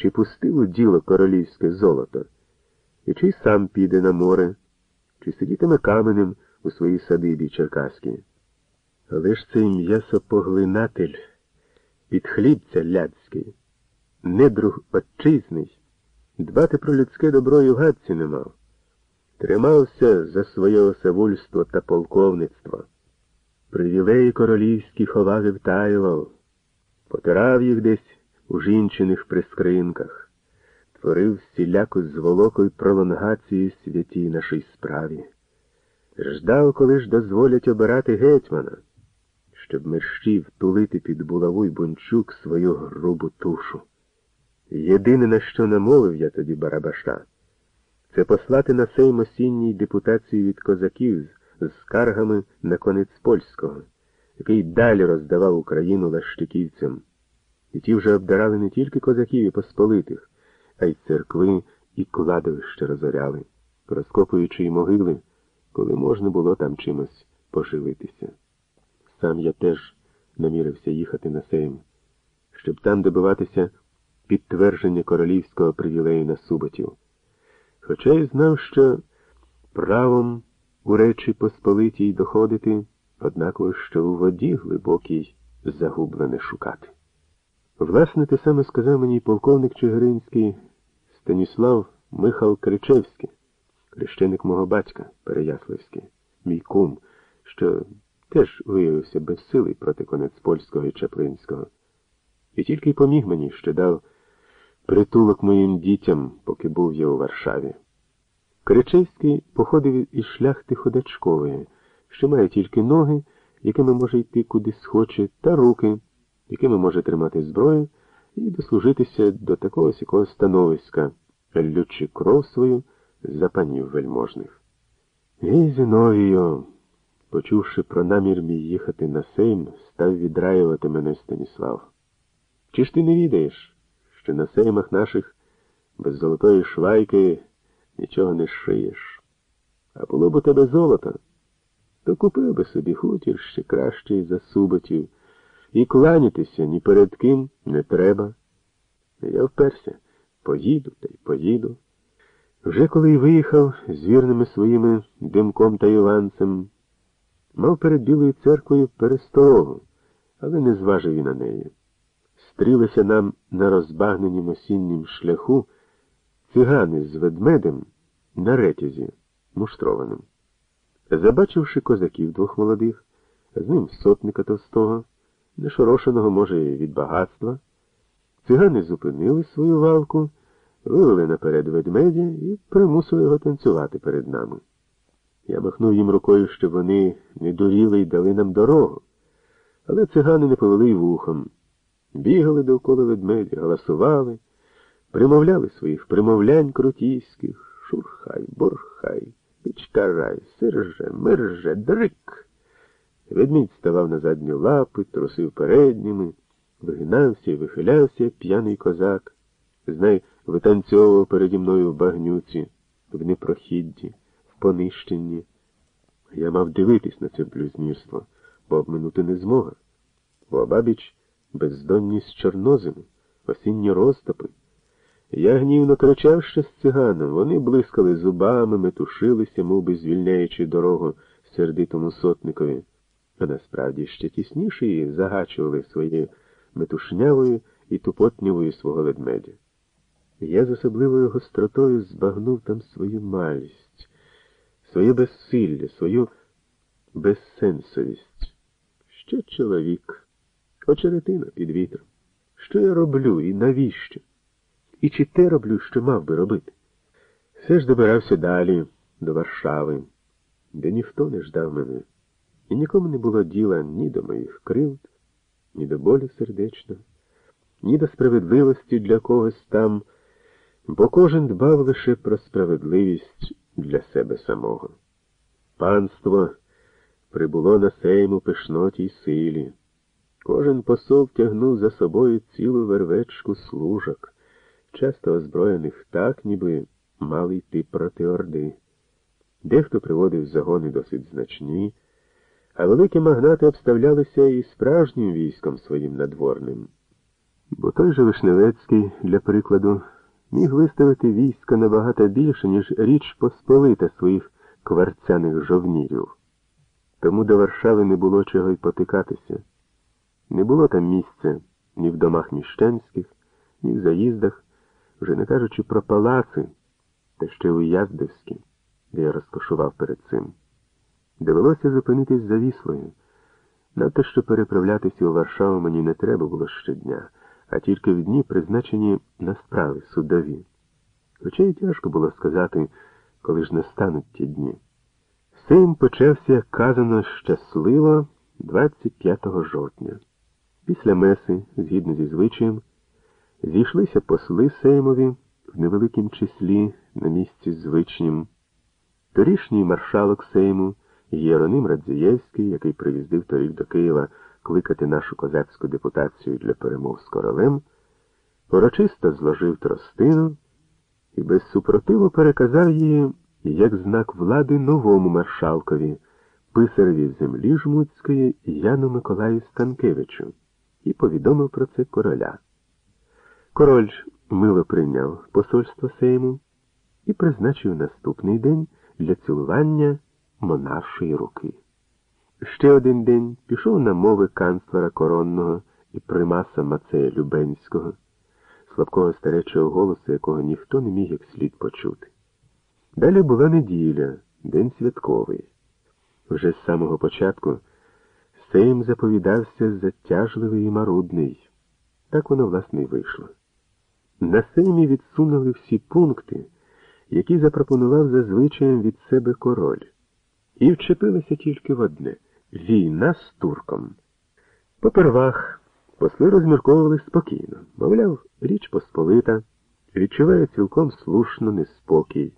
чи пустив у діло королівське золото, і чи сам піде на море, чи сидітиме каменем у своїй садибі черкаській. Але ж цей м'ясопоглинатель, підхлібця ляцький, недруг отчизний, дбати про людське добро у гадці не мав. Тримався за своє осавульство та полковництво. Привілеї королівські ховав і втаював, потирав їх десь у жінчиних прискринках, творив всіляку зволоку й пролонгацію святій нашій справі. Ждав, коли ж дозволять обирати гетьмана, щоб мерщів тулити під булаву й бунчук свою грубу тушу. Єдине, на що намовив я тоді Барабаша, це послати на сейм осінній депутацію від козаків з скаргами на конець польського, який далі роздавав Україну лащиківцям. І ті вже обдарали не тільки козаків і посполитих, а й церкви і кладовища розоряли, розкопуючи й могили, коли можна було там чимось поживитися. Сам я теж намірився їхати на сейм, щоб там добиватися підтвердження королівського привілею на суботів. Хоча й знав, що правом у речі Посполитій доходити, однаково що у воді глибокій загублене шукати. Власне, те саме сказав мені полковник Чигиринський Станіслав Михал Кричевський, хрещеник мого батька Переяславський, мій кум, що теж виявився безсилий проти конець польського і чаплинського. І тільки й поміг мені, що дав притулок моїм дітям, поки був я у Варшаві. Кричевський походив із шляхти ходачкової, що має тільки ноги, якими може йти куди схоче, та руки, якими може тримати зброю, і дослужитися до такого сякого становиська, лючи кров свою за панів вельможних. Гей, Зиновію, почувши про намір мій їхати на сейм, став відраювати мене Станіслав. Чи ж ти не відаєш, що на сеймах наших без золотої швайки нічого не шиєш? А було б у тебе золото, то купив би собі хутір ще кращий за суботів, і кланятися ні перед ким не треба. Я вперся, поїду та й поїду. Вже коли й виїхав з вірними своїми димком та Іванцем, мав перед Білою церквою пересторогу, але не зважив і на неї. Стрілися нам на розбагненім осіннім шляху цигани з ведмедем на ретязі, муштрованим. Забачивши козаків двох молодих, з ним сотника товстого, нешорошеного, може, від багатства, цигани зупинили свою валку, вивели наперед ведмедя і примусили його танцювати перед нами. Я махнув їм рукою, щоб вони не дуріли й дали нам дорогу, але цигани не повели й вухом. Бігали довкола ведмедя, галасували, примовляли своїх примовлянь крутійських, шурхай, бурхай, пічкарай, сирже, мирже, дрик. Ведмідь ставав на задні лапи, трусив передніми, вигинався і вихилявся, п'яний козак. Знай, витанцьовував переді мною в багнюці, в непрохідді, в понищенні. Я мав дивитись на це блюзнірство, бо обминути не змога. Бо бабіч бездонність чорнозиму, осінні розтопи. Я гнівно кричав ще з циганом, вони блискали зубами, метушилися, мов би звільняючи дорогу сердитому сотникові, а насправді ще тісніше її загачували своєю метушнявою і тупотнівою свого ведмедя. Я з особливою гостротою збагнув там свою малість, своє безсилля, свою безсенсовість. Ще чоловік очеретина під вітром. Що я роблю і навіщо? І чи те роблю, що мав би робити? Все ж добирався далі, до Варшави, де ніхто не ждав мене, і нікому не було діла ні до моїх кривд, ні до болю сердечного, ні до справедливості для когось там, бо кожен дбав лише про справедливість для себе самого. Панство прибуло на сейму пишноті й силі. Кожен посол тягнув за собою цілу вервечку служок, часто озброєних так, ніби мали йти проти орди. Дехто приводив загони досить значні, а великі магнати обставлялися і справжнім військом своїм надворним. Бо той же Вишневецький, для прикладу, міг виставити війська набагато більше, ніж річ Посполита своїх кварцяних жовнірів. Тому до Варшави не було чого й потикатися. Не було там місця ні в домах міщанських, ні в заїздах, вже не кажучи про палаци, та ще у Яздовські, де я розкошував перед цим. Довелося зупинитись за віслою. Надто що переправлятися у Варшаву мені не треба було щодня, а тільки в дні, призначені на справи судові. Хоча й тяжко було сказати, коли ж настануть ті дні. Сейм почався, як казано, щасливо 25 жовтня. Після меси, згідно зі звичаєм, зійшлися посли Сеймові в невеликім числі на місці звичнім. Торішній маршалок Сейму Єроним Радзієвський, який приїздив торік до Києва кликати нашу козацьку депутацію для перемов з королем, урочисто зложив тростину і без супротиву переказав її як знак влади новому маршалкові, писареві землі Жмуцької Яну Миколаю Станкевичу, і повідомив про це короля. Король мило прийняв посольство Сейму і призначив наступний день для цілування монаршої руки. Ще один день пішов на мови канцлера коронного і примаса Мацея Любенського, слабкого старечого голосу, якого ніхто не міг як слід почути. Далі була неділя, день святковий. Вже з самого початку Сейм заповідався затяжливий і марудний. Так воно, власне, й вийшло. На Сеймі відсунули всі пункти, які запропонував зазвичаєм від себе король, і вчепилися тільки в одне війна з турком. Попервах посли розмірковували спокійно, мовляв, річ Посполита, відчуває цілком слушно неспокій.